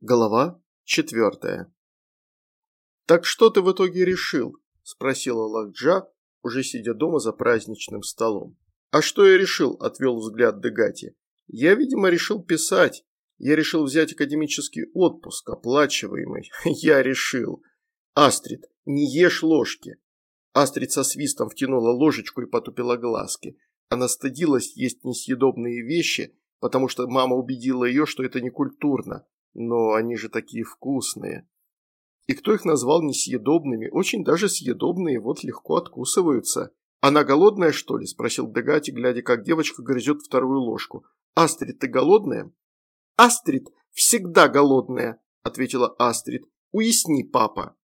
Голова четвертая. «Так что ты в итоге решил?» – спросила Лакджа, уже сидя дома за праздничным столом. «А что я решил?» – отвел взгляд Дегати. «Я, видимо, решил писать. Я решил взять академический отпуск, оплачиваемый. Я решил. Астрид, не ешь ложки». Астрид со свистом втянула ложечку и потупила глазки. Она стыдилась есть несъедобные вещи, потому что мама убедила ее, что это не культурно. Но они же такие вкусные. И кто их назвал несъедобными? Очень даже съедобные, вот легко откусываются. Она голодная, что ли? Спросил Дегати, глядя, как девочка грызет вторую ложку. Астрид, ты голодная? Астрид всегда голодная, ответила Астрид. Уясни, папа.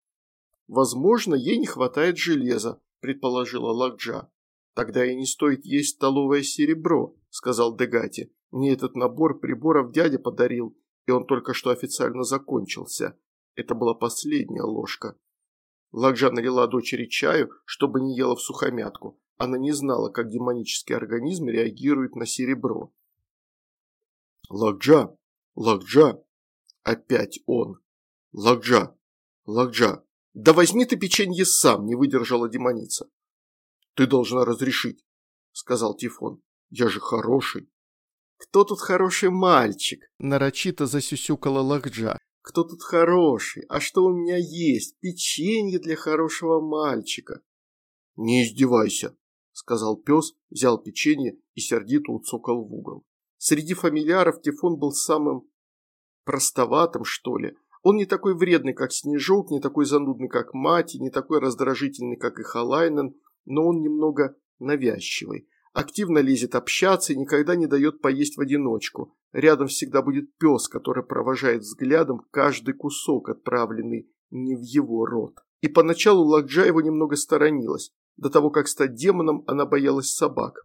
Возможно, ей не хватает железа, предположила Лакджа. Тогда и не стоит есть столовое серебро, сказал Дегати. Мне этот набор приборов дядя подарил и он только что официально закончился. Это была последняя ложка. Лакжа налила дочери чаю, чтобы не ела в сухомятку. Она не знала, как демонический организм реагирует на серебро. «Лакджа! Лакджа!» Опять он. «Лакджа! Лакджа! Да возьми ты печенье сам!» – не выдержала демоница. «Ты должна разрешить», – сказал Тифон. «Я же хороший». «Кто тут хороший мальчик?» – нарочито засюсюкала Лакджа. «Кто тут хороший? А что у меня есть? Печенье для хорошего мальчика». «Не издевайся», – сказал пес, взял печенье и сердито уцокал в угол. Среди фамильяров Тифон был самым простоватым, что ли. Он не такой вредный, как Снежок, не такой занудный, как Мати, не такой раздражительный, как и Халайнен, но он немного навязчивый активно лезет общаться и никогда не дает поесть в одиночку. Рядом всегда будет пес, который провожает взглядом каждый кусок, отправленный не в его рот. И поначалу Лакджа его немного сторонилась. До того, как стать демоном, она боялась собак.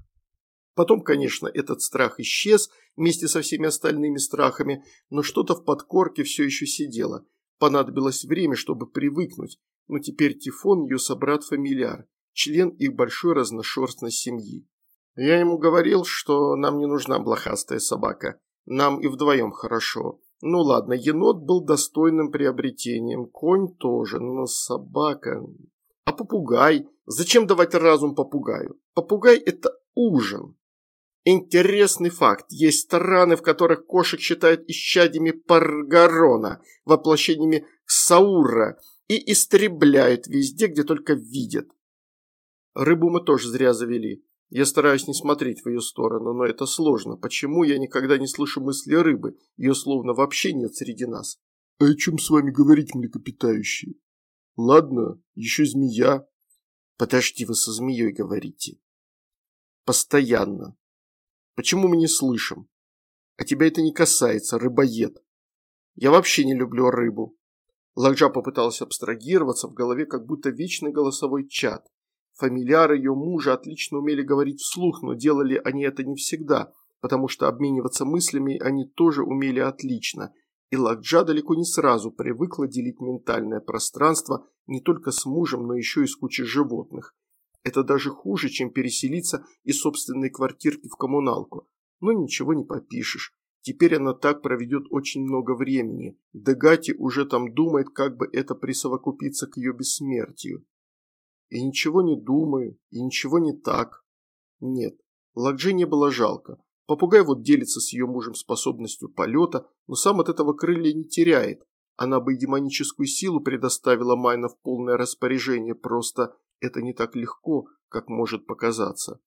Потом, конечно, этот страх исчез вместе со всеми остальными страхами, но что-то в подкорке все еще сидело. Понадобилось время, чтобы привыкнуть, но теперь Тифон ее собрат-фамильяр, член их большой разношерстной семьи. Я ему говорил, что нам не нужна блохастая собака. Нам и вдвоем хорошо. Ну ладно, енот был достойным приобретением, конь тоже, но собака... А попугай? Зачем давать разум попугаю? Попугай – это ужин. Интересный факт. Есть страны, в которых кошек считают исчадьями Паргарона, воплощениями Саура, и истребляют везде, где только видят. Рыбу мы тоже зря завели. Я стараюсь не смотреть в ее сторону, но это сложно. Почему я никогда не слышу мысли рыбы? Ее словно вообще нет среди нас. А о чем с вами говорить, млекопитающие? Ладно, еще змея. Подожди, вы со змеей говорите. Постоянно. Почему мы не слышим? А тебя это не касается, рыбоед. Я вообще не люблю рыбу. Лакджа попытался абстрагироваться, в голове как будто вечный голосовой чат. Фамильяры ее мужа отлично умели говорить вслух, но делали они это не всегда, потому что обмениваться мыслями они тоже умели отлично. И Лакджа далеко не сразу привыкла делить ментальное пространство не только с мужем, но еще и с кучей животных. Это даже хуже, чем переселиться из собственной квартирки в коммуналку. Но ничего не попишешь. Теперь она так проведет очень много времени. Дегати уже там думает, как бы это присовокупиться к ее бессмертию и ничего не думаю, и ничего не так. Нет, Лакджи не было жалко. Попугай вот делится с ее мужем способностью полета, но сам от этого крылья не теряет. Она бы демоническую силу предоставила Майна в полное распоряжение, просто это не так легко, как может показаться.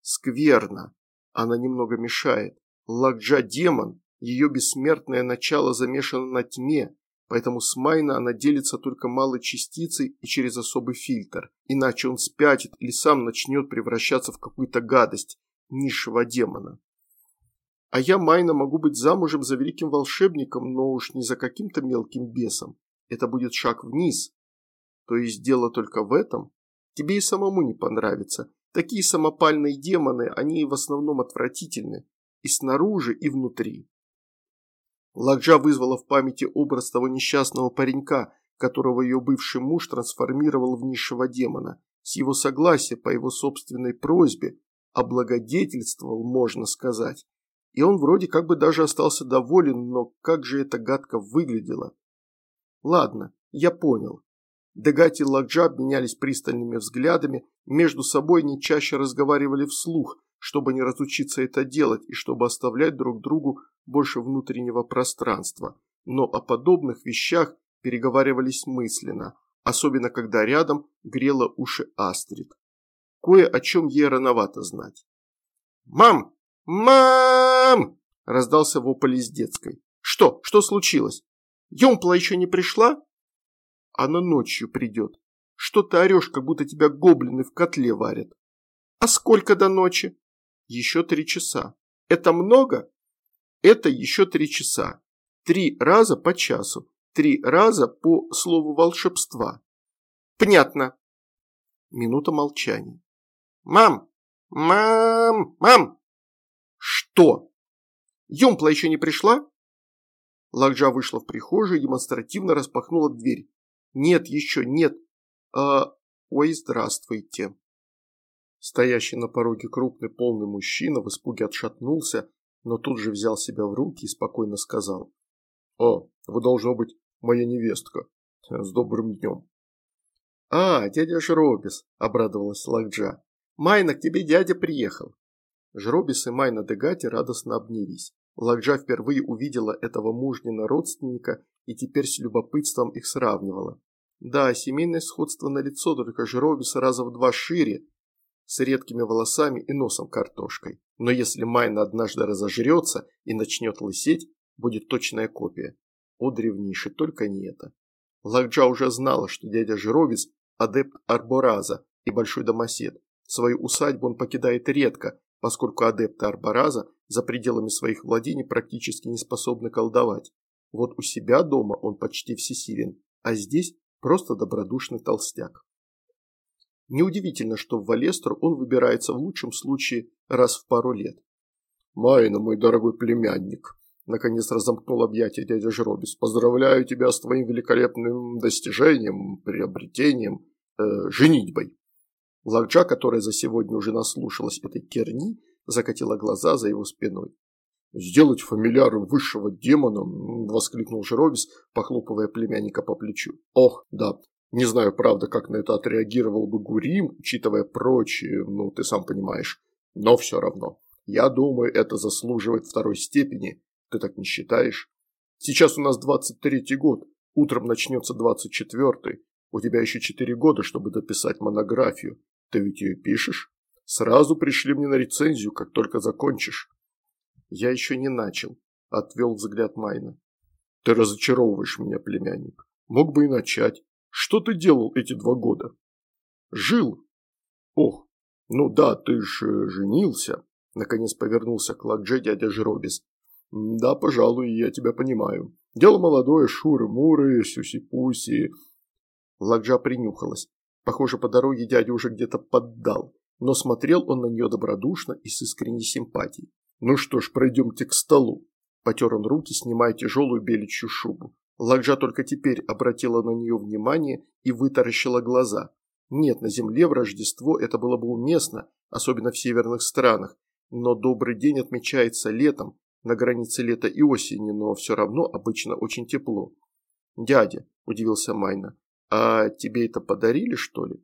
Скверно. Она немного мешает. Лакджа демон, ее бессмертное начало замешано на тьме, поэтому с Майна она делится только малой частицей и через особый фильтр, иначе он спятит или сам начнет превращаться в какую-то гадость низшего демона. А я, Майна, могу быть замужем за великим волшебником, но уж не за каким-то мелким бесом. Это будет шаг вниз. То есть дело только в этом? Тебе и самому не понравится. Такие самопальные демоны, они в основном отвратительны. И снаружи, и внутри. Ладжа вызвала в памяти образ того несчастного паренька, которого ее бывший муж трансформировал в низшего демона. С его согласия, по его собственной просьбе, облагодетельствовал, можно сказать. и он вроде как бы даже остался доволен, но как же это гадко выглядело. Ладно, я понял. Дегати и Ладжа обменялись пристальными взглядами, между собой они чаще разговаривали вслух, чтобы не разучиться это делать и чтобы оставлять друг другу больше внутреннего пространства. Но о подобных вещах переговаривались мысленно, особенно когда рядом грела уши Астрид. Кое о чем ей рановато знать. «Мам! Мам!» – раздался вопль из детской. «Что? Что случилось? Юмпла еще не пришла?» Она ночью придет. Что ты орешь, как будто тебя гоблины в котле варят? А сколько до ночи? Еще три часа. Это много? Это еще три часа. Три раза по часу. Три раза по слову волшебства. Понятно. Минута молчания. Мам! Мам! Мам! Что? Юмпла еще не пришла? Лакджа вышла в прихожую и демонстративно распахнула дверь. Нет, еще нет. А... Ой, здравствуйте. Стоящий на пороге крупный полный мужчина в испуге отшатнулся, но тут же взял себя в руки и спокойно сказал. «О, вы должно быть моя невестка. С добрым днем». «А, дядя Жробис», – обрадовалась Лакджа. «Майна, к тебе дядя приехал». Жробис и Майна Дегати радостно обнялись. Лакджа впервые увидела этого мужнина родственника и теперь с любопытством их сравнивала. Да, семейное сходство налицо, только Жробис раза в два шире, с редкими волосами и носом картошкой. Но если Майна однажды разожрется и начнет лысеть, будет точная копия. О, древнейший, только не это. Лакджа уже знала, что дядя Жробис – адепт Арбораза и большой домосед. Свою усадьбу он покидает редко, поскольку адепты Арбораза за пределами своих владений практически не способны колдовать. Вот у себя дома он почти всесилен, а здесь просто добродушный толстяк. Неудивительно, что в Валестру он выбирается в лучшем случае раз в пару лет. «Майна, мой дорогой племянник», – наконец разомкнул объятия дядя Жробис, – «поздравляю тебя с твоим великолепным достижением, приобретением, э, женитьбой». Лакджа, которая за сегодня уже наслушалась этой керни, закатила глаза за его спиной. «Сделать фамильяром высшего демона?» – воскликнул Жировис, похлопывая племянника по плечу. «Ох, да. Не знаю, правда, как на это отреагировал бы Гурим, учитывая прочие, ну, ты сам понимаешь. Но все равно. Я думаю, это заслуживает второй степени. Ты так не считаешь? Сейчас у нас 23-й год. Утром начнется 24-й. У тебя еще 4 года, чтобы дописать монографию. Ты ведь ее пишешь? Сразу пришли мне на рецензию, как только закончишь. «Я еще не начал», – отвел взгляд Майна. «Ты разочаровываешь меня, племянник. Мог бы и начать. Что ты делал эти два года?» «Жил». «Ох, ну да, ты ж э, женился», – наконец повернулся к Ладже дядя Жробис. «Да, пожалуй, я тебя понимаю. Дело молодое, шуры-муры, сюси-пуси». Ладжа принюхалась. Похоже, по дороге дядя уже где-то поддал, но смотрел он на нее добродушно и с искренней симпатией. «Ну что ж, пройдемте к столу». Потер он руки, снимая тяжелую беличью шубу. Ладжа только теперь обратила на нее внимание и вытаращила глаза. Нет, на земле в Рождество это было бы уместно, особенно в северных странах, но добрый день отмечается летом, на границе лета и осени, но все равно обычно очень тепло. «Дядя», – удивился Майна, – «а тебе это подарили, что ли?»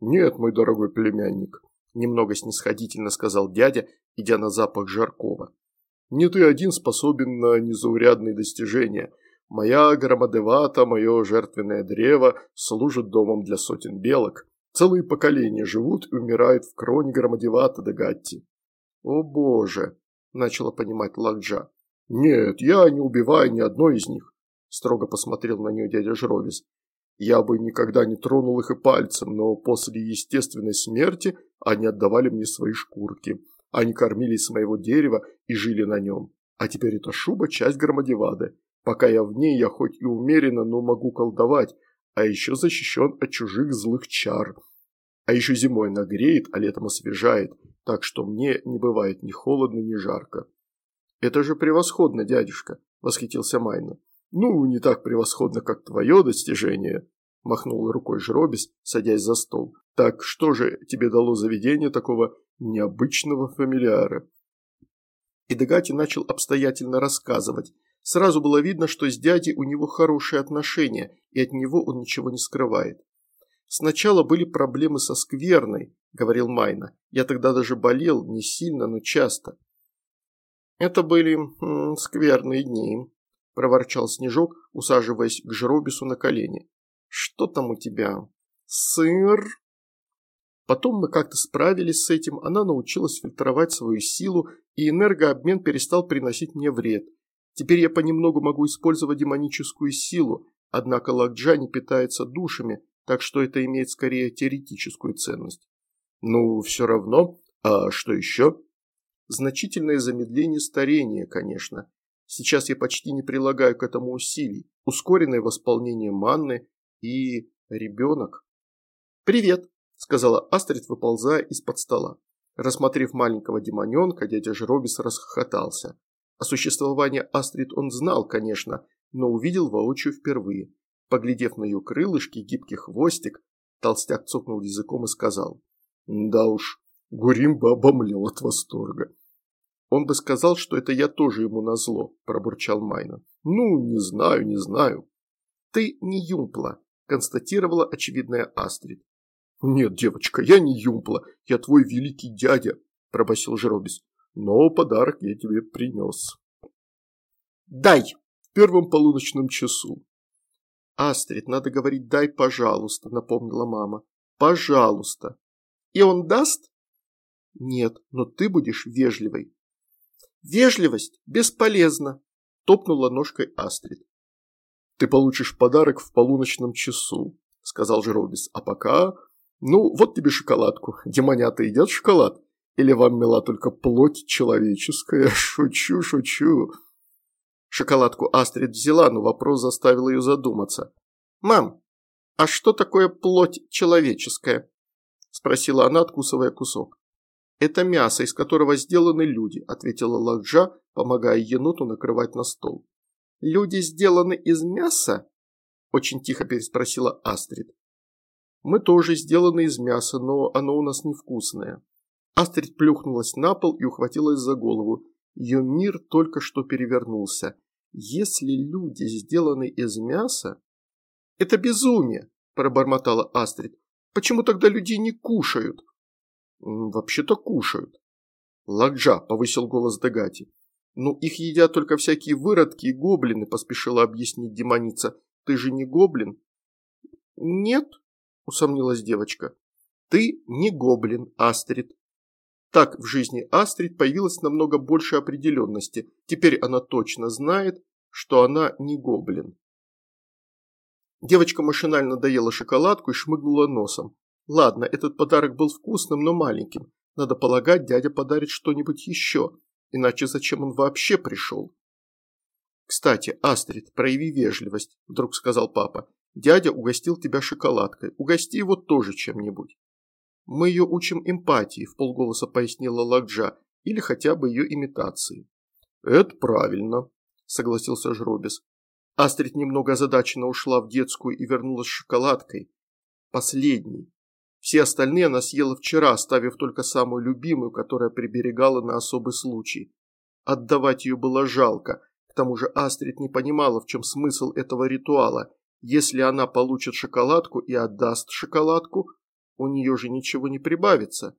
«Нет, мой дорогой племянник», немного снисходительно сказал дядя, идя на запах жаркого. Не ты один способен на незаурядные достижения. Моя громадевата, мое жертвенное древо служит домом для сотен белок. Целые поколения живут и умирают в кроне громадевата да Гатти. О боже, начала понимать Лакджа. Нет, я не убиваю ни одной из них, строго посмотрел на нее дядя Жровис. Я бы никогда не тронул их и пальцем, но после естественной смерти они отдавали мне свои шкурки. Они кормились с моего дерева и жили на нем. А теперь эта шуба – часть громадевады. Пока я в ней, я хоть и умеренно, но могу колдовать, а еще защищен от чужих злых чар. А еще зимой нагреет, а летом освежает, так что мне не бывает ни холодно, ни жарко. «Это же превосходно, дядюшка!» – восхитился Майна. «Ну, не так превосходно, как твое достижение», – махнул рукой Жробис, садясь за стол. «Так что же тебе дало заведение такого необычного фамильяра?» И Дегати начал обстоятельно рассказывать. Сразу было видно, что с дядей у него хорошие отношения, и от него он ничего не скрывает. «Сначала были проблемы со скверной», – говорил Майна. «Я тогда даже болел, не сильно, но часто». «Это были м, скверные дни», – проворчал Снежок, усаживаясь к Жробису на колени. «Что там у тебя? Сыр?» Потом мы как-то справились с этим, она научилась фильтровать свою силу, и энергообмен перестал приносить мне вред. Теперь я понемногу могу использовать демоническую силу, однако Лакджа не питается душами, так что это имеет скорее теоретическую ценность. Ну, все равно. А что еще? Значительное замедление старения, конечно. Сейчас я почти не прилагаю к этому усилий. Ускоренное восполнение манны и... ребенок. «Привет», – сказала Астрид, выползая из-под стола. Рассмотрев маленького демоненка, дядя Жробис расхохотался. О существовании Астрид он знал, конечно, но увидел воочию впервые. Поглядев на ее крылышки, гибкий хвостик, толстяк цокнул языком и сказал. «Да уж, Гуримба обомлел от восторга». «Он бы сказал, что это я тоже ему назло», – пробурчал Майна. «Ну, не знаю, не знаю». «Ты не юмпла», – констатировала очевидная Астрид. «Нет, девочка, я не юмпла, я твой великий дядя», – пробасил Жеробис. «Но подарок я тебе принес». «Дай!» в первом полуночном часу. «Астрид, надо говорить «дай, пожалуйста», – напомнила мама. «Пожалуйста». «И он даст?» «Нет, но ты будешь вежливой». «Вежливость бесполезна», – топнула ножкой Астрид. «Ты получишь подарок в полуночном часу», – сказал Жеробис. «А пока ну, вот тебе шоколадку. Демонята едят шоколад? Или вам мила только плоть человеческая? Шучу, шучу. Шоколадку Астрид взяла, но вопрос заставил ее задуматься. «Мам, а что такое плоть человеческая?» Спросила она, откусывая кусок. «Это мясо, из которого сделаны люди», ответила Ладжа, помогая еноту накрывать на стол. «Люди сделаны из мяса?» Очень тихо переспросила Астрид. Мы тоже сделаны из мяса, но оно у нас невкусное. Астрид плюхнулась на пол и ухватилась за голову. Ее мир только что перевернулся. Если люди сделаны из мяса... Это безумие, пробормотала Астрид. Почему тогда людей не кушают? Вообще-то кушают. Ладжа, повысил голос Дагати. Ну, их едят только всякие выродки и гоблины, поспешила объяснить демоница. Ты же не гоблин? Нет, усомнилась девочка. «Ты не гоблин, Астрид». Так в жизни Астрид появилось намного больше определенности. Теперь она точно знает, что она не гоблин. Девочка машинально доела шоколадку и шмыгнула носом. Ладно, этот подарок был вкусным, но маленьким. Надо полагать, дядя подарит что-нибудь еще. Иначе зачем он вообще пришел? «Кстати, Астрид, прояви вежливость», – вдруг сказал папа. Дядя угостил тебя шоколадкой. Угости его тоже чем-нибудь. Мы ее учим эмпатии, в полголоса пояснила Лакджа, или хотя бы ее имитации. Это правильно, согласился Жробис. Астрид немного озадаченно ушла в детскую и вернулась с шоколадкой. Последней. Все остальные она съела вчера, оставив только самую любимую, которая приберегала на особый случай. Отдавать ее было жалко. К тому же Астрид не понимала, в чем смысл этого ритуала если она получит шоколадку и отдаст шоколадку, у нее же ничего не прибавится.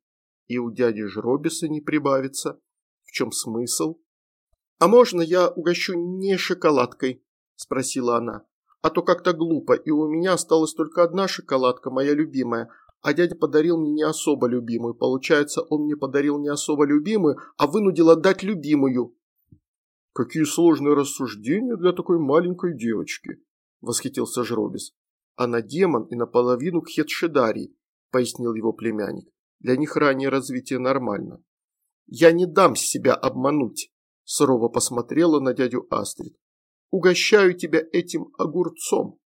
И у дяди Жробиса не прибавится. В чем смысл? «А можно я угощу не шоколадкой?» – спросила она. «А то как-то глупо, и у меня осталась только одна шоколадка, моя любимая, а дядя подарил мне не особо любимую. Получается, он мне подарил не особо любимую, а вынудил отдать любимую». «Какие сложные рассуждения для такой маленькой девочки», – восхитился Жробис. «Она демон и наполовину кхетшедарий», – пояснил его племянник. «Для них раннее развитие нормально». «Я не дам себя обмануть», – сурово посмотрела на дядю Астрид. «Угощаю тебя этим огурцом».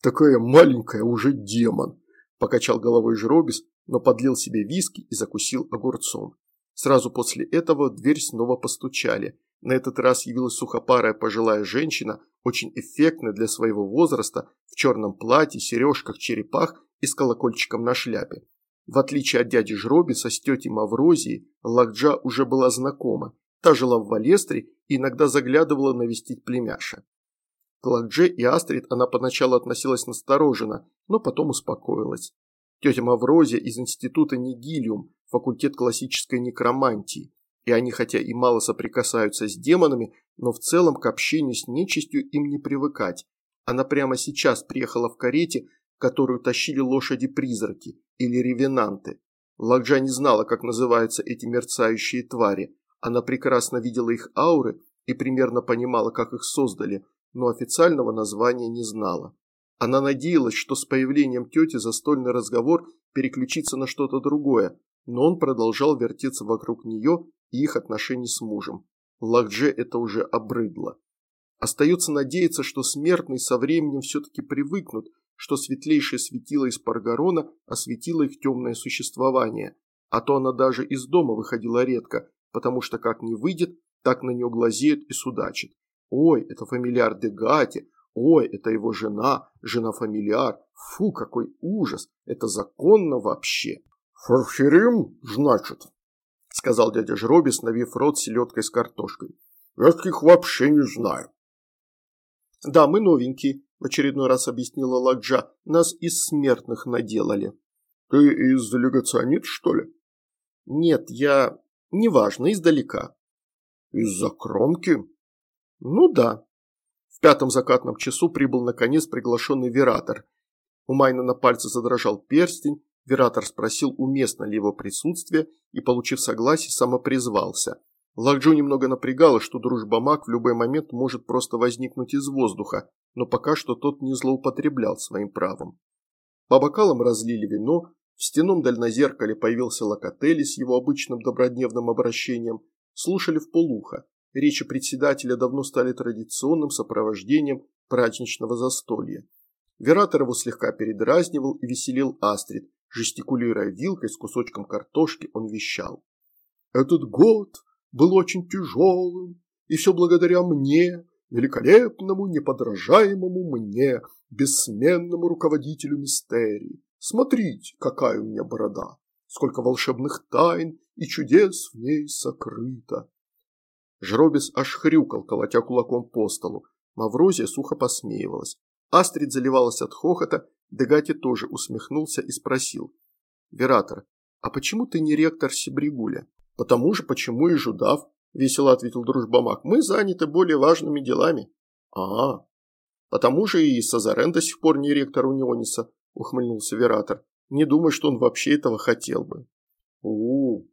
«Такая маленькая уже демон», – покачал головой Жробис, но подлил себе виски и закусил огурцом. Сразу после этого дверь снова постучали. На этот раз явилась сухопарая пожилая женщина, очень эффектная для своего возраста, в черном платье, сережках, черепах и с колокольчиком на шляпе. В отличие от дяди Жробиса с тетей Маврозией, Лакджа уже была знакома. Та жила в Валестре и иногда заглядывала навестить племяша. К Ладже и Астрид она поначалу относилась настороженно, но потом успокоилась. Тетя Маврозия из института Нигилиум, факультет классической некромантии, и они хотя и мало соприкасаются с демонами, но в целом к общению с нечистью им не привыкать. Она прямо сейчас приехала в карете, которую тащили лошади-призраки или ревенанты. Ладжа не знала, как называются эти мерцающие твари. Она прекрасно видела их ауры и примерно понимала, как их создали, но официального названия не знала. Она надеялась, что с появлением тети застольный разговор переключится на что-то другое, но он продолжал вертеться вокруг нее и их отношений с мужем. Лакдже это уже обрыдло. Остается надеяться, что смертные со временем все-таки привыкнут, что светлейшее светило из Паргарона осветило их темное существование, а то она даже из дома выходила редко, потому что как не выйдет, так на нее глазеют и судачат. Ой, это фамильяр Дегати, ой, это его жена, жена-фамильяр, фу, какой ужас, это законно вообще. Фарфирим, значит, – сказал дядя Жроби, снавив рот селедкой с картошкой. «Я таких вообще не знаю». «Да, мы новенькие», – в очередной раз объяснила Ладжа. «Нас из смертных наделали». «Ты из легационит, что ли?» «Нет, я... неважно, издалека». «Из-за кромки?» «Ну да». В пятом закатном часу прибыл наконец приглашенный вератор. У Майна на пальце задрожал перстень, Вератор спросил, уместно ли его присутствие, и, получив согласие, самопризвался. Лакджу немного напрягало, что дружба-маг в любой момент может просто возникнуть из воздуха, но пока что тот не злоупотреблял своим правом. По бокалам разлили вино, в стенном дальнозеркале появился Локотели с его обычным добродневным обращением, слушали в полухо. Речи председателя давно стали традиционным сопровождением праздничного застолья. Вератор его слегка передразнивал и веселил Астрид, Жестикулируя вилкой с кусочком картошки, он вещал. «Этот год был очень тяжелым, и все благодаря мне, великолепному, неподражаемому мне, бессменному руководителю мистерии. Смотрите, какая у меня борода, сколько волшебных тайн и чудес в ней сокрыто». Жробис аж хрюкал, колотя кулаком по столу. Маврозия сухо посмеивалась. Астрид заливалась от хохота Дегати тоже усмехнулся и спросил. «Вератор, а почему ты не ректор Сибригуля?» «Потому же, почему и Жудав», – весело ответил дружбамак. «Мы заняты более важными делами». «А, потому же и Сазарен до сих пор не ректор Униониса», – ухмыльнулся Вератор. «Не думаю, что он вообще этого хотел бы». у, -у.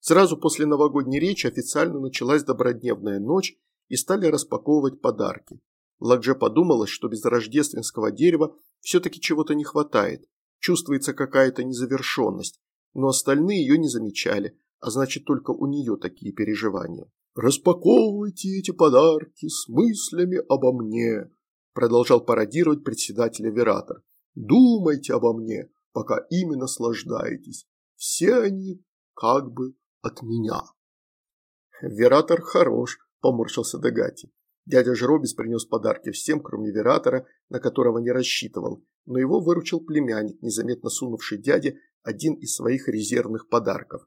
Сразу после новогодней речи официально началась добродневная ночь и стали распаковывать подарки. Ладже подумалось, что без рождественского дерева все-таки чего-то не хватает, чувствуется какая-то незавершенность, но остальные ее не замечали, а значит только у нее такие переживания. «Распаковывайте эти подарки с мыслями обо мне», продолжал пародировать председателя Вератор. «Думайте обо мне, пока ими наслаждаетесь. Все они как бы от меня». «Вератор хорош», поморщился Дегати. Дядя Жробис принес подарки всем, кроме Вератора, на которого не рассчитывал, но его выручил племянник, незаметно сунувший дяде один из своих резервных подарков.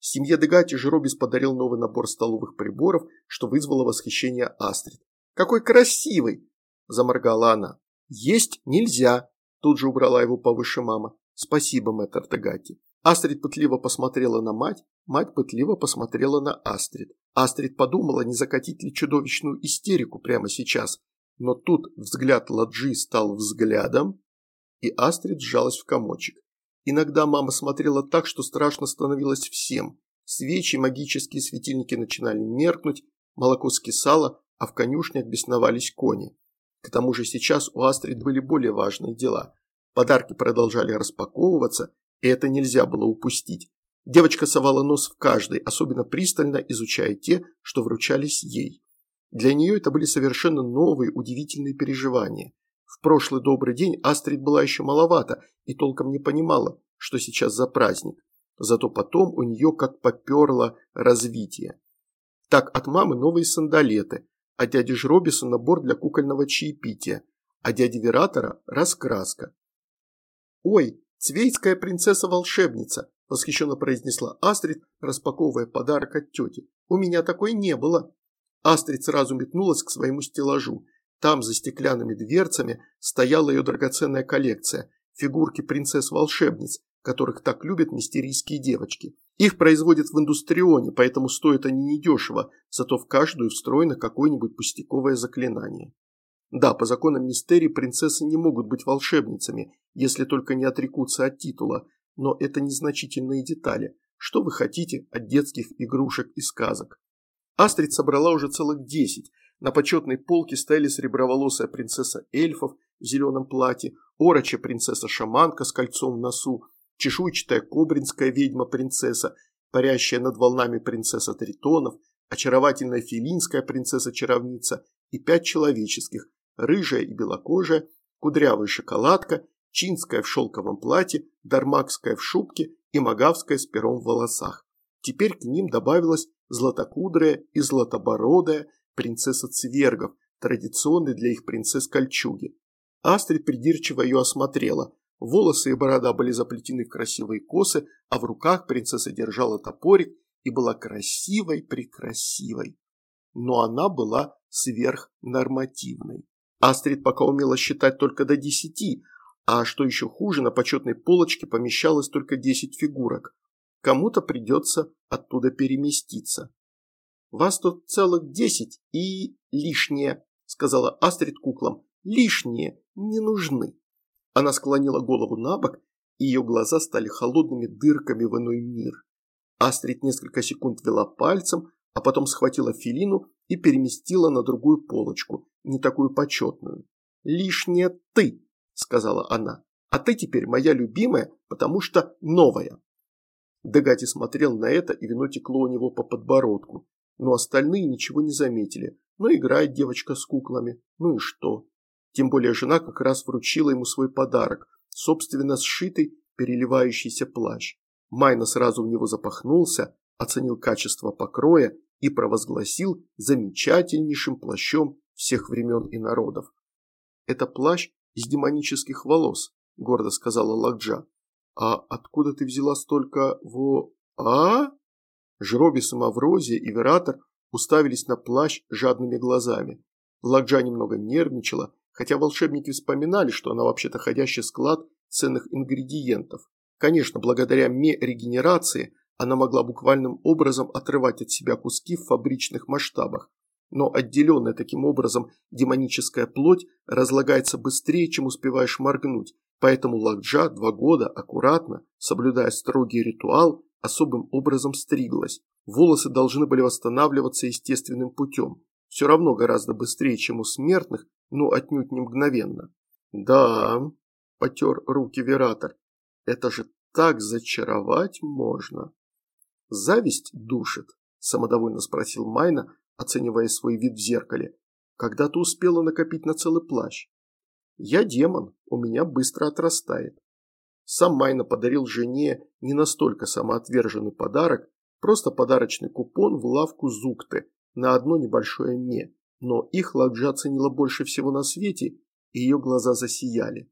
Семье Дегати Жробис подарил новый набор столовых приборов, что вызвало восхищение Астрид. «Какой красивый!» – заморгала она. «Есть нельзя!» – тут же убрала его повыше мама. «Спасибо, мэтр Дегати». Астрид пытливо посмотрела на мать, мать пытливо посмотрела на Астрид. Астрид подумала, не закатить ли чудовищную истерику прямо сейчас, но тут взгляд Ладжи стал взглядом, и Астрид сжалась в комочек. Иногда мама смотрела так, что страшно становилось всем. Свечи, магические светильники начинали меркнуть, молоко скисало, а в конюшнях бесновались кони. К тому же сейчас у Астрид были более важные дела. Подарки продолжали распаковываться, и это нельзя было упустить. Девочка совала нос в каждый, особенно пристально изучая те, что вручались ей. Для нее это были совершенно новые, удивительные переживания. В прошлый добрый день Астрид была еще маловата и толком не понимала, что сейчас за праздник. Зато потом у нее как поперло развитие. Так, от мамы новые сандалеты, а дяди Жробиса набор для кукольного чаепития, а дяди Вератора – раскраска. «Ой, цвейская принцесса-волшебница», – восхищенно произнесла Астрид, распаковывая подарок от тети. «У меня такой не было». Астрид сразу метнулась к своему стеллажу. Там, за стеклянными дверцами, стояла ее драгоценная коллекция – фигурки принцесс-волшебниц, которых так любят мистерийские девочки. Их производят в индустрионе, поэтому стоят они недешево, зато в каждую встроено какое-нибудь пустяковое заклинание. Да, по законам мистерии принцессы не могут быть волшебницами, если только не отрекутся от титула, но это незначительные детали. Что вы хотите от детских игрушек и сказок? Астрид собрала уже целых десять. На почетной полке стояли среброволосая принцесса эльфов в зеленом платье, ороча принцесса-шаманка с кольцом в носу, чешуйчатая кобринская ведьма-принцесса, парящая над волнами принцесса Тритонов, очаровательная филинская принцесса-чаровница и пять человеческих, рыжая и белокожая, кудрявая шоколадка, чинская в шелковом платье, дармакская в шубке и магавская с пером в волосах. Теперь к ним добавилась златокудрая и златобородая принцесса Цвергов, традиционной для их принцесс кольчуги. Астрид придирчиво ее осмотрела, Волосы и борода были заплетены в красивые косы, а в руках принцесса держала топорик и была красивой-прекрасивой. Но она была сверхнормативной. Астрид пока умела считать только до десяти, а что еще хуже, на почетной полочке помещалось только десять фигурок. Кому-то придется оттуда переместиться. «Вас тут целых десять и лишнее», – сказала Астрид куклам. «Лишние не нужны». Она склонила голову на бок, и ее глаза стали холодными дырками в иной мир. Астрид несколько секунд вела пальцем, а потом схватила Филину и переместила на другую полочку, не такую почетную. «Лишняя ты», – сказала она, – «а ты теперь моя любимая, потому что новая». Дегати смотрел на это, и вино текло у него по подбородку. Но остальные ничего не заметили. Ну, играет девочка с куклами. Ну и что? Тем более жена как раз вручила ему свой подарок, собственно сшитый переливающийся плащ. Майна сразу в него запахнулся, оценил качество покроя и провозгласил замечательнейшим плащом всех времен и народов. «Это плащ из демонических волос», – гордо сказала Ладжа. «А откуда ты взяла столько во... а?» Жробис и Маврозия и Вератор уставились на плащ жадными глазами. Ладжа немного нервничала, хотя волшебники вспоминали, что она вообще-то ходящий склад ценных ингредиентов. Конечно, благодаря ме-регенерации она могла буквальным образом отрывать от себя куски в фабричных масштабах, но отделенная таким образом демоническая плоть разлагается быстрее, чем успеваешь моргнуть, поэтому Лакджа два года аккуратно, соблюдая строгий ритуал, особым образом стриглась. Волосы должны были восстанавливаться естественным путем, все равно гораздо быстрее, чем у смертных, но отнюдь не мгновенно. «Да», – потер руки Вератор, – «это же так зачаровать можно». «Зависть душит?» – самодовольно спросил Майна, оценивая свой вид в зеркале. «Когда ты успела накопить на целый плащ?» «Я демон, у меня быстро отрастает». Сам Майна подарил жене не настолько самоотверженный подарок, просто подарочный купон в лавку Зукты на одно небольшое ме но их Ладжа ценила больше всего на свете, и ее глаза засияли.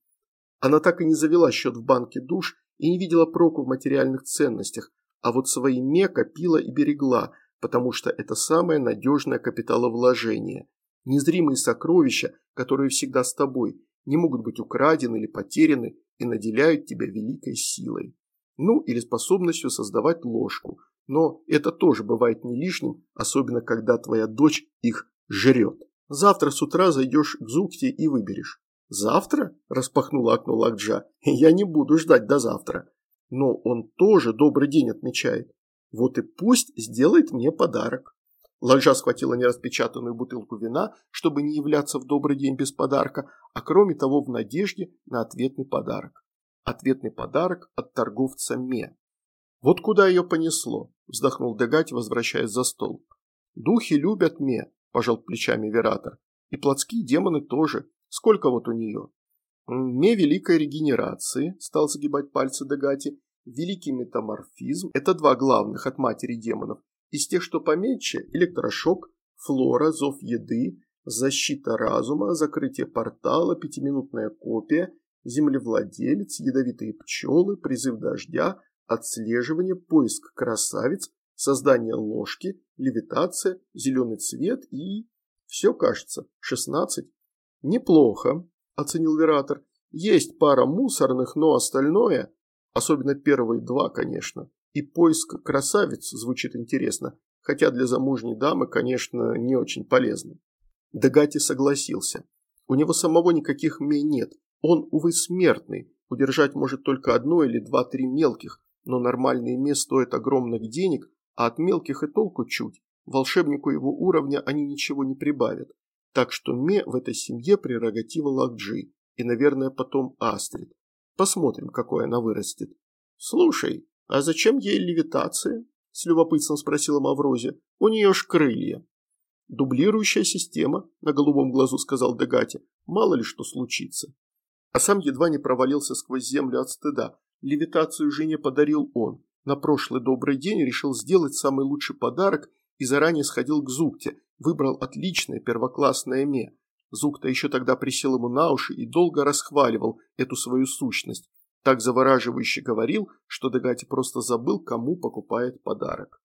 Она так и не завела счет в банке душ и не видела проку в материальных ценностях, а вот свои ме копила и берегла, потому что это самое надежное капиталовложение. Незримые сокровища, которые всегда с тобой, не могут быть украдены или потеряны и наделяют тебя великой силой. Ну, или способностью создавать ложку. Но это тоже бывает не лишним, особенно когда твоя дочь их жрет. Завтра с утра зайдешь к Зукте и выберешь. Завтра? Распахнула окно Лакджа. Я не буду ждать до завтра. Но он тоже добрый день отмечает. Вот и пусть сделает мне подарок. Лакджа схватила нераспечатанную бутылку вина, чтобы не являться в добрый день без подарка, а кроме того в надежде на ответный подарок. Ответный подарок от торговца Ме. Вот куда ее понесло, вздохнул Дегать, возвращаясь за стол. Духи любят Ме, пожал плечами Вератор. И плотские демоны тоже. Сколько вот у нее? Ме великой регенерации, стал загибать пальцы Дегати. Великий метаморфизм – это два главных от матери демонов. Из тех, что помельче – электрошок, флора, зов еды, защита разума, закрытие портала, пятиминутная копия, землевладелец, ядовитые пчелы, призыв дождя, отслеживание, поиск красавиц, создание ложки, левитация, зеленый цвет и... Все, кажется, 16. Неплохо, оценил Вератор. Есть пара мусорных, но остальное, особенно первые два, конечно, и поиск красавиц звучит интересно, хотя для замужней дамы, конечно, не очень полезно. Дагати согласился. У него самого никаких мей нет, он, увы, смертный, удержать может только одно или два-три мелких, но нормальные ме стоят огромных денег, а от мелких и толку чуть. Волшебнику его уровня они ничего не прибавят. Так что ме в этой семье прерогатива Лакджи и, наверное, потом Астрид. Посмотрим, какой она вырастет. Слушай, а зачем ей левитация? С любопытством спросила Маврози. У нее ж крылья. Дублирующая система, на голубом глазу сказал Дегати. Мало ли что случится. А сам едва не провалился сквозь землю от стыда. Левитацию жене подарил он. На прошлый добрый день решил сделать самый лучший подарок и заранее сходил к Зукте, выбрал отличное первоклассное ме. Зукта еще тогда присел ему на уши и долго расхваливал эту свою сущность. Так завораживающе говорил, что Дагати просто забыл, кому покупает подарок.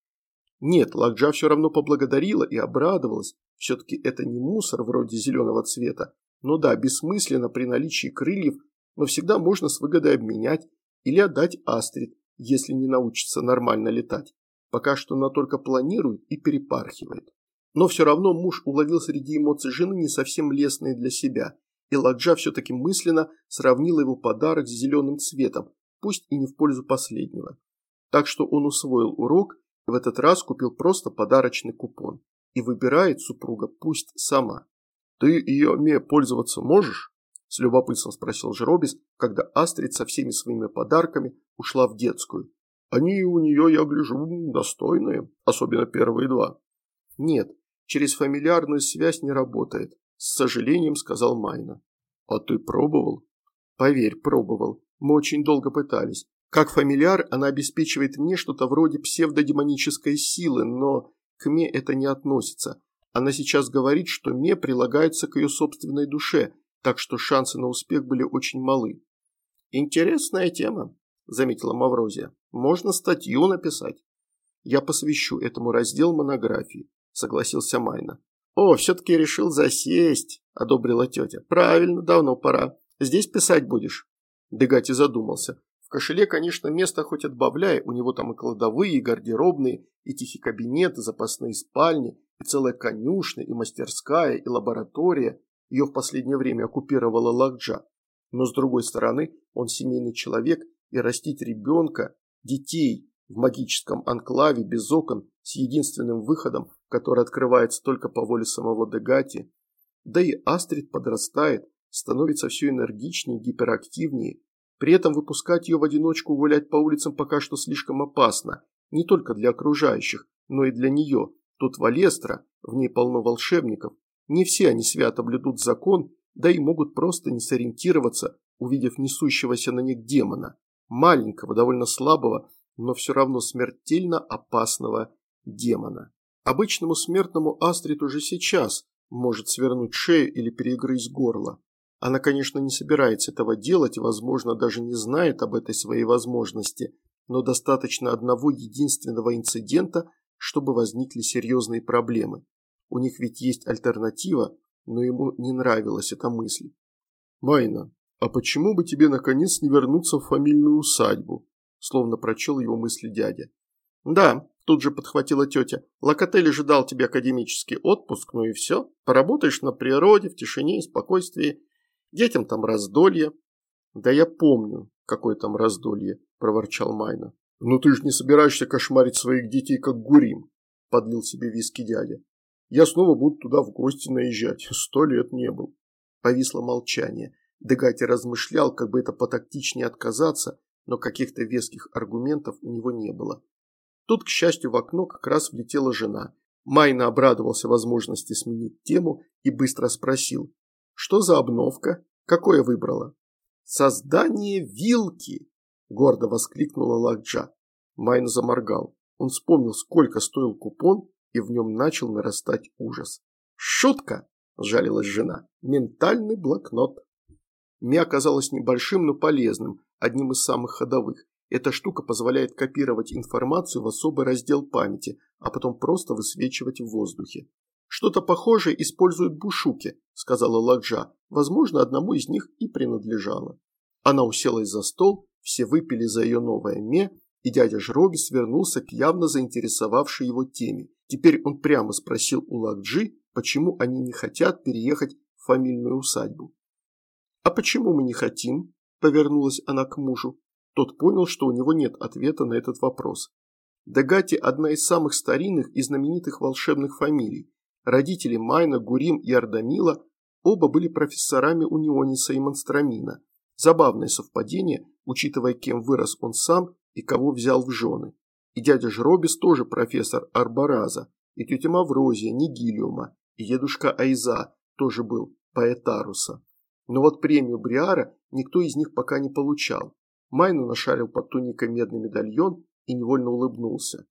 Нет, Лакджа все равно поблагодарила и обрадовалась. Все-таки это не мусор вроде зеленого цвета. Ну да, бессмысленно при наличии крыльев, но всегда можно с выгодой обменять или отдать Астрид, если не научится нормально летать. Пока что она только планирует и перепархивает. Но все равно муж уловил среди эмоций жены не совсем лестные для себя, и Ладжа все-таки мысленно сравнил его подарок с зеленым цветом, пусть и не в пользу последнего. Так что он усвоил урок и в этот раз купил просто подарочный купон. И выбирает супруга пусть сама. «Ты ее ме пользоваться можешь?» – с любопытством спросил Жеробис, когда Астрид со всеми своими подарками ушла в детскую. «Они у нее, я гляжу, достойные, особенно первые два». «Нет, через фамильярную связь не работает», – с сожалением сказал Майна. «А ты пробовал?» «Поверь, пробовал. Мы очень долго пытались. Как фамильяр она обеспечивает мне что-то вроде псевдодемонической силы, но к мне это не относится. Она сейчас говорит, что ме прилагается к ее собственной душе, так что шансы на успех были очень малы. «Интересная тема», – заметила Маврозия. «Можно статью написать». «Я посвящу этому раздел монографии», – согласился Майна. «О, все-таки решил засесть», – одобрила тетя. «Правильно, давно пора. Здесь писать будешь?» Дегати задумался. В кошеле, конечно, место хоть отбавляй, у него там и кладовые, и гардеробные, и тихий кабинет, и запасные спальни, и целая конюшня, и мастерская, и лаборатория. Ее в последнее время оккупировала Лакджа. Но с другой стороны, он семейный человек, и растить ребенка, детей в магическом анклаве без окон с единственным выходом, который открывается только по воле самого Дегати. Да и Астрид подрастает, становится все энергичнее, гиперактивнее. При этом выпускать ее в одиночку гулять по улицам пока что слишком опасно, не только для окружающих, но и для нее, Тут Валестра, в ней полно волшебников, не все они свято блюдут закон, да и могут просто не сориентироваться, увидев несущегося на них демона, маленького, довольно слабого, но все равно смертельно опасного демона. Обычному смертному Астрид уже сейчас может свернуть шею или перегрызть горло. Она, конечно, не собирается этого делать и, возможно, даже не знает об этой своей возможности, но достаточно одного единственного инцидента, чтобы возникли серьезные проблемы. У них ведь есть альтернатива, но ему не нравилась эта мысль. «Майна, а почему бы тебе наконец не вернуться в фамильную усадьбу?» Словно прочел его мысли дядя. «Да», тут же подхватила тетя, Локотель же дал тебе академический отпуск, ну и все. Поработаешь на природе, в тишине и спокойствии. Детям там раздолье». «Да я помню, какое там раздолье», – проворчал Майна. «Ну ты же не собираешься кошмарить своих детей, как Гурим», – подлил себе виски дядя. «Я снова буду туда в гости наезжать. Сто лет не был». Повисло молчание. Дегати размышлял, как бы это потактичнее отказаться, но каких-то веских аргументов у него не было. Тут, к счастью, в окно как раз влетела жена. Майна обрадовался возможности сменить тему и быстро спросил. «Что за обновка? Какое выбрала?» «Создание вилки!» гордо воскликнула Лакджа. Майн заморгал. Он вспомнил, сколько стоил купон, и в нем начал нарастать ужас. «Шутка!» – сжалилась жена. «Ментальный блокнот». Ми оказалось небольшим, но полезным, одним из самых ходовых. Эта штука позволяет копировать информацию в особый раздел памяти, а потом просто высвечивать в воздухе. «Что-то похожее используют бушуки», – сказала Ладжа. «Возможно, одному из них и принадлежало». Она уселась за стол, все выпили за ее новое ме, и дядя Жробис вернулся к явно заинтересовавшей его теме. Теперь он прямо спросил у Ладжи, почему они не хотят переехать в фамильную усадьбу. «А почему мы не хотим?» – повернулась она к мужу. Тот понял, что у него нет ответа на этот вопрос. Дагати – одна из самых старинных и знаменитых волшебных фамилий. Родители Майна, Гурим и Ардамила оба были профессорами Униониса и Монстрамина. Забавное совпадение, учитывая, кем вырос он сам и кого взял в жены. И дядя Жробис тоже профессор Арбараза, и тетя Маврозия, Нигилиума, и дедушка Айза тоже был поэтаруса. Но вот премию Бриара никто из них пока не получал. Майну нашарил под туникой медный медальон и невольно улыбнулся.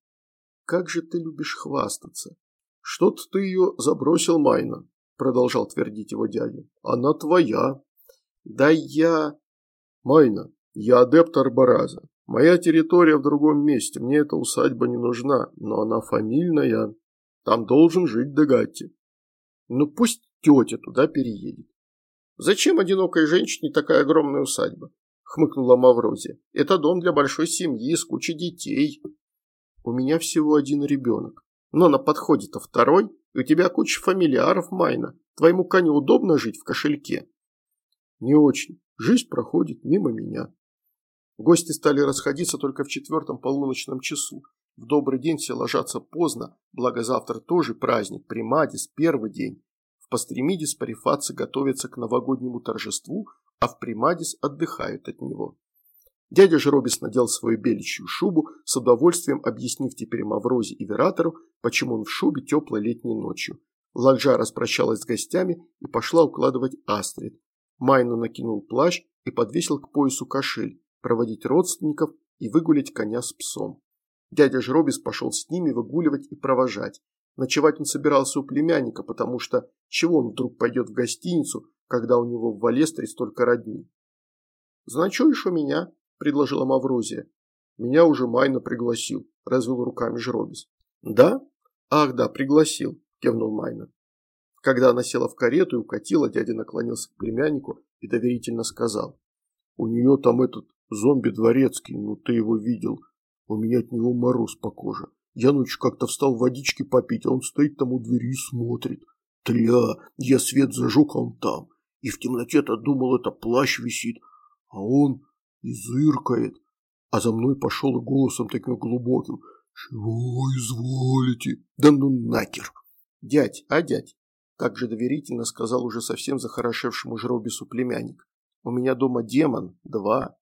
«Как же ты любишь хвастаться!» «Что-то ты ее забросил, Майна», – продолжал твердить его дядя. «Она твоя». «Да я...» «Майна, я адепт Арбараза. Моя территория в другом месте, мне эта усадьба не нужна, но она фамильная. Там должен жить Дегатти». «Ну пусть тетя туда переедет». «Зачем одинокой женщине такая огромная усадьба?» – хмыкнула Маврозия. «Это дом для большой семьи с кучей детей». «У меня всего один ребенок», но на подходе-то второй, и у тебя куча фамилиаров, Майна. Твоему коню удобно жить в кошельке? Не очень. Жизнь проходит мимо меня. Гости стали расходиться только в четвертом полуночном часу. В добрый день все ложатся поздно, благо завтра тоже праздник, примадис, первый день. В Пастремидис парифатцы готовятся к новогоднему торжеству, а в примадис отдыхают от него. Дядя Жробис надел свою беличью шубу, с удовольствием объяснив теперь Маврозе и Вератору, почему он в шубе теплой летней ночью. Ладжа распрощалась с гостями и пошла укладывать Астрид. Майну накинул плащ и подвесил к поясу кошель, проводить родственников и выгулять коня с псом. Дядя Жробис пошел с ними выгуливать и провожать. Ночевать он собирался у племянника, потому что чего он вдруг пойдет в гостиницу, когда у него в Валестре столько родни. «Заночуешь у меня?» предложила Маврозия. Меня уже Майна пригласил, развел руками Жробис. Да? Ах да, пригласил, кивнул Майна. Когда она села в карету и укатила, дядя наклонился к племяннику и доверительно сказал. У нее там этот зомби дворецкий, ну ты его видел. У меня от него мороз по коже. Я ночью как-то встал водички попить, а он стоит там у двери и смотрит. Тля, я свет зажег, а он там. И в темноте-то думал, это плащ висит. А он и зыркает, а за мной пошел голосом таким глубоким. «Чего изволите?» «Да ну нахер!» «Дядь, а дядь?» Так же доверительно сказал уже совсем захорошевшему жробису племянник. «У меня дома демон, два.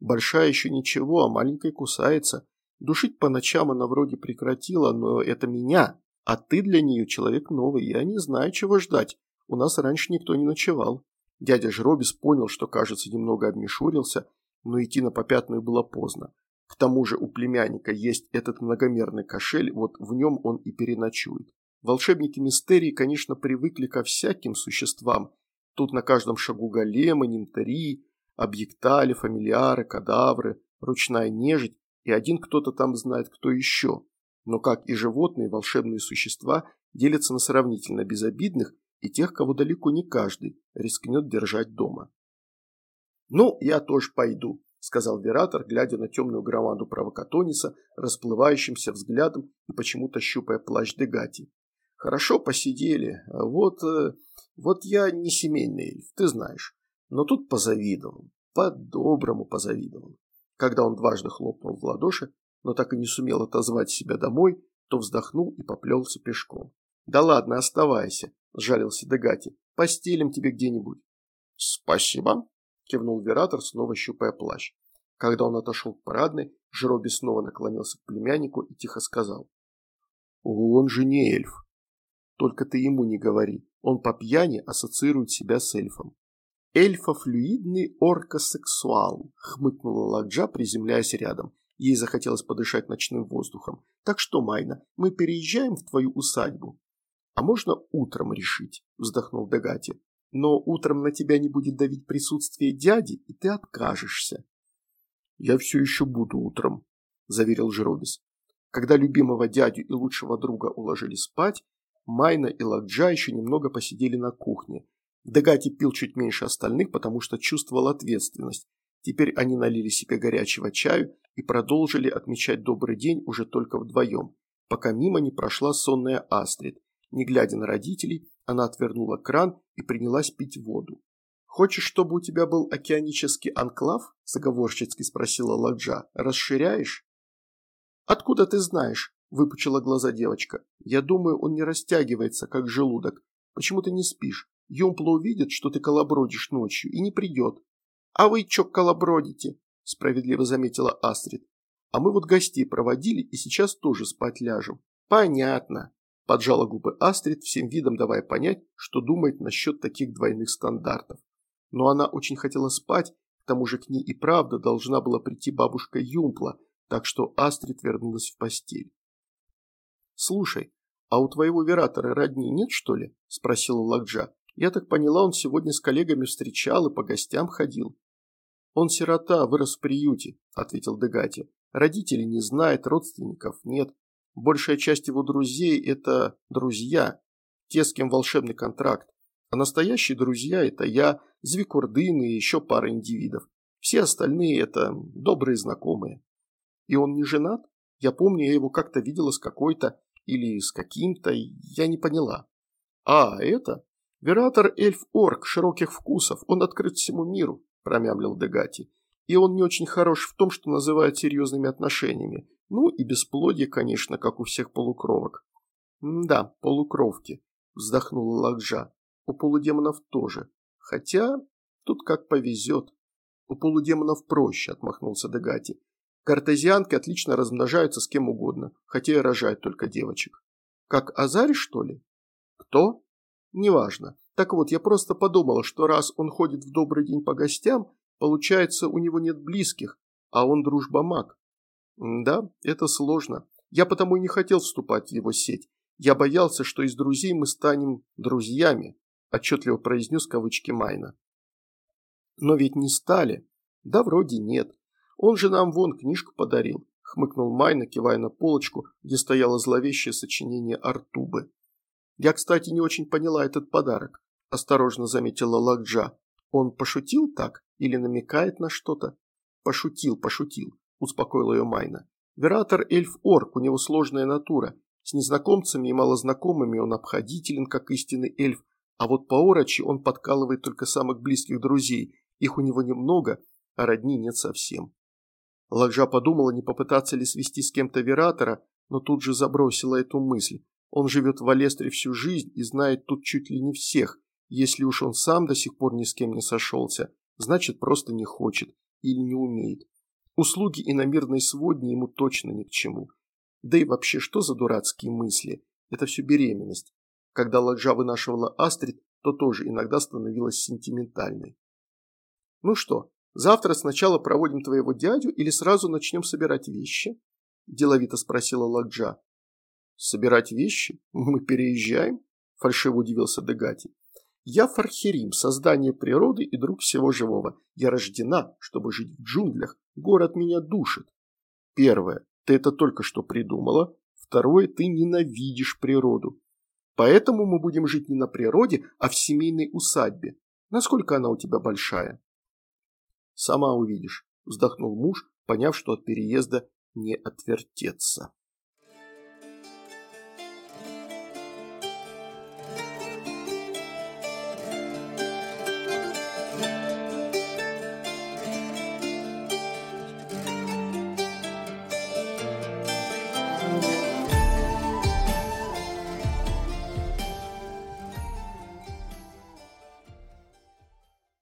Большая еще ничего, а маленькая кусается. Душить по ночам она вроде прекратила, но это меня, а ты для нее человек новый, я не знаю, чего ждать. У нас раньше никто не ночевал». Дядя Жробис понял, что, кажется, немного обмешурился, но идти на попятную было поздно. К тому же у племянника есть этот многомерный кошель, вот в нем он и переночует. Волшебники мистерии, конечно, привыкли ко всяким существам. Тут на каждом шагу големы, нинтари, объектали, фамильяры, кадавры, ручная нежить, и один кто-то там знает, кто еще. Но, как и животные, волшебные существа делятся на сравнительно безобидных и тех, кого далеко не каждый рискнет держать дома. «Ну, я тоже пойду», – сказал Вератор, глядя на темную громаду провокатониса, расплывающимся взглядом и почему-то щупая плащ Дегати. «Хорошо посидели. Вот, э, вот я не семейный эльф, ты знаешь. Но тут позавидовал, по-доброму позавидовал. Когда он дважды хлопнул в ладоши, но так и не сумел отозвать себя домой, то вздохнул и поплелся пешком. «Да ладно, оставайся», – сжалился Дегати. «Постелим тебе где-нибудь». «Спасибо», кивнул Вератор, снова щупая плащ. Когда он отошел к парадной, Жроби снова наклонился к племяннику и тихо сказал. «Он же не эльф. Только ты ему не говори. Он по пьяни ассоциирует себя с эльфом». «Эльфофлюидный оркосексуал», – хмыкнула Ладжа, приземляясь рядом. Ей захотелось подышать ночным воздухом. «Так что, Майна, мы переезжаем в твою усадьбу?» «А можно утром решить?» – вздохнул Дагати но утром на тебя не будет давить присутствие дяди, и ты откажешься. Я все еще буду утром, заверил Жиробис. Когда любимого дядю и лучшего друга уложили спать, Майна и Ладжа еще немного посидели на кухне. Дегати пил чуть меньше остальных, потому что чувствовал ответственность. Теперь они налили себе горячего чаю и продолжили отмечать добрый день уже только вдвоем, пока мимо не прошла сонная Астрид. Не глядя на родителей, она отвернула кран и принялась пить воду. «Хочешь, чтобы у тебя был океанический анклав?» – заговорщицки спросила Ладжа. «Расширяешь?» «Откуда ты знаешь?» – выпучила глаза девочка. «Я думаю, он не растягивается, как желудок. Почему ты не спишь? Юмпла увидит, что ты колобродишь ночью, и не придет». «А вы чё колобродите?» – справедливо заметила Астрид. «А мы вот гостей проводили и сейчас тоже спать ляжем». «Понятно», – поджала губы Астрид, всем видом давая понять, что думает насчет таких двойных стандартов но она очень хотела спать, к тому же к ней и правда должна была прийти бабушка Юмпла, так что Астрид вернулась в постель. «Слушай, а у твоего вератора родни нет, что ли?» – спросила Лакджа. «Я так поняла, он сегодня с коллегами встречал и по гостям ходил». «Он сирота, вырос в приюте», – ответил Дегати. «Родителей не знает, родственников нет. Большая часть его друзей – это друзья, те, с кем волшебный контракт. А настоящие друзья – это я, Звикурдын и еще пара индивидов. Все остальные – это добрые знакомые. И он не женат? Я помню, я его как-то видела с какой-то или с каким-то, я не поняла. А, это? Вератор эльф-орк широких вкусов, он открыт всему миру, промямлил Дегати. И он не очень хорош в том, что называют серьезными отношениями. Ну и бесплодие, конечно, как у всех полукровок. да, полукровки, вздохнула Лакжа. У полудемонов тоже. Хотя тут как повезет. У полудемонов проще, отмахнулся Дегати. Картезианки отлично размножаются с кем угодно, хотя и рожают только девочек. Как Азарь, что ли? Кто? Неважно. Так вот, я просто подумала, что раз он ходит в добрый день по гостям, получается, у него нет близких, а он дружба-маг. Да, это сложно. Я потому и не хотел вступать в его сеть. Я боялся, что из друзей мы станем друзьями отчетливо произнес кавычки Майна. Но ведь не стали. Да вроде нет. Он же нам вон книжку подарил, хмыкнул Майна, кивая на полочку, где стояло зловещее сочинение Артубы. Я, кстати, не очень поняла этот подарок, осторожно заметила Лакджа. Он пошутил так или намекает на что-то? Пошутил, пошутил, успокоил ее Майна. Вератор эльф-орк, у него сложная натура. С незнакомцами и малознакомыми он обходителен, как истинный эльф, а вот по орочи он подкалывает только самых близких друзей, их у него немного, а родни нет совсем. Ладжа подумала, не попытаться ли свести с кем-то Вератора, но тут же забросила эту мысль. Он живет в Алестре всю жизнь и знает тут чуть ли не всех. Если уж он сам до сих пор ни с кем не сошелся, значит просто не хочет или не умеет. Услуги иномирной сводни ему точно ни к чему. Да и вообще, что за дурацкие мысли? Это все беременность. Когда Ладжа вынашивала Астрид, то тоже иногда становилась сентиментальной. «Ну что, завтра сначала проводим твоего дядю или сразу начнем собирать вещи?» – деловито спросила Ладжа. «Собирать вещи? Мы переезжаем?» – фальшиво удивился Дегати. «Я Фархерим, создание природы и друг всего живого. Я рождена, чтобы жить в джунглях. Город меня душит. Первое, ты это только что придумала. Второе, ты ненавидишь природу. Поэтому мы будем жить не на природе, а в семейной усадьбе. Насколько она у тебя большая?» «Сама увидишь», – вздохнул муж, поняв, что от переезда не отвертеться.